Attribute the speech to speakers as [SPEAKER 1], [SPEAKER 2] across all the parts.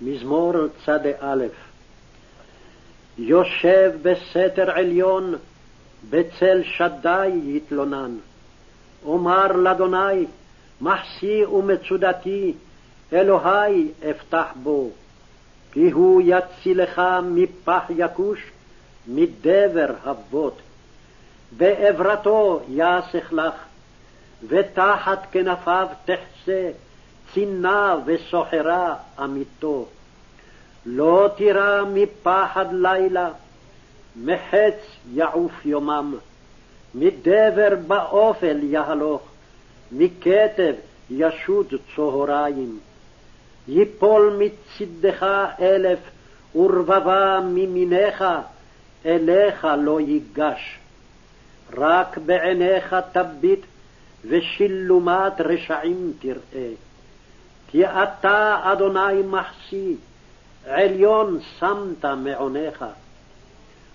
[SPEAKER 1] מזמור צ"א יושב בסתר עליון, בצל שדי יתלונן. אומר לאדוני, מחסי ומצודתי, אלוהי אפתח בו. כי הוא יצילך מפח יכוש, מדבר הבוט. בעברתו יסך לך, ותחת כנפיו תחסה, צינה וסוחרה אמיתו. לא תירא מפחד לילה, מחץ יעוף יומם, מדבר באופל יהלוך, מכתב ישוד צהריים. יפול מצדך אלף, ורבבה מימיניך, אליך לא ייגש. רק בעיניך תביט, ושילומת רשעים תראה. כי אתה, אדוני, מחסי, עליון שמת מעונך.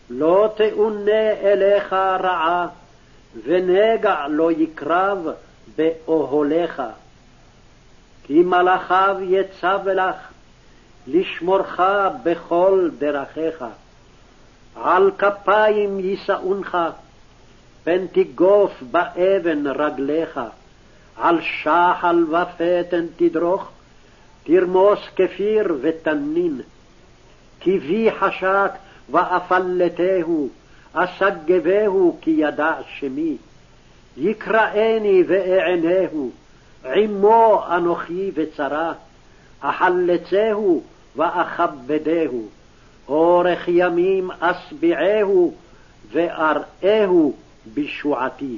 [SPEAKER 1] לא תאונה אליך רעה, ונגע לא יקרב באוהליך. כי מלאכיו יצב לך, לשמורך בכל דרכיך. על כפיים יישאונך, פן תגוף באבן רגליך. על שחל ופתן תדרוך, תרמוס כפיר ותנין. כי בי חשק ואפלתהו, אסגבהו כי ידע שמי. יקראני ואענהו, עמו אנוכי וצרה, אחלצהו ואכבדהו, אורך ימים אשביעהו, ואראהו בשועתי.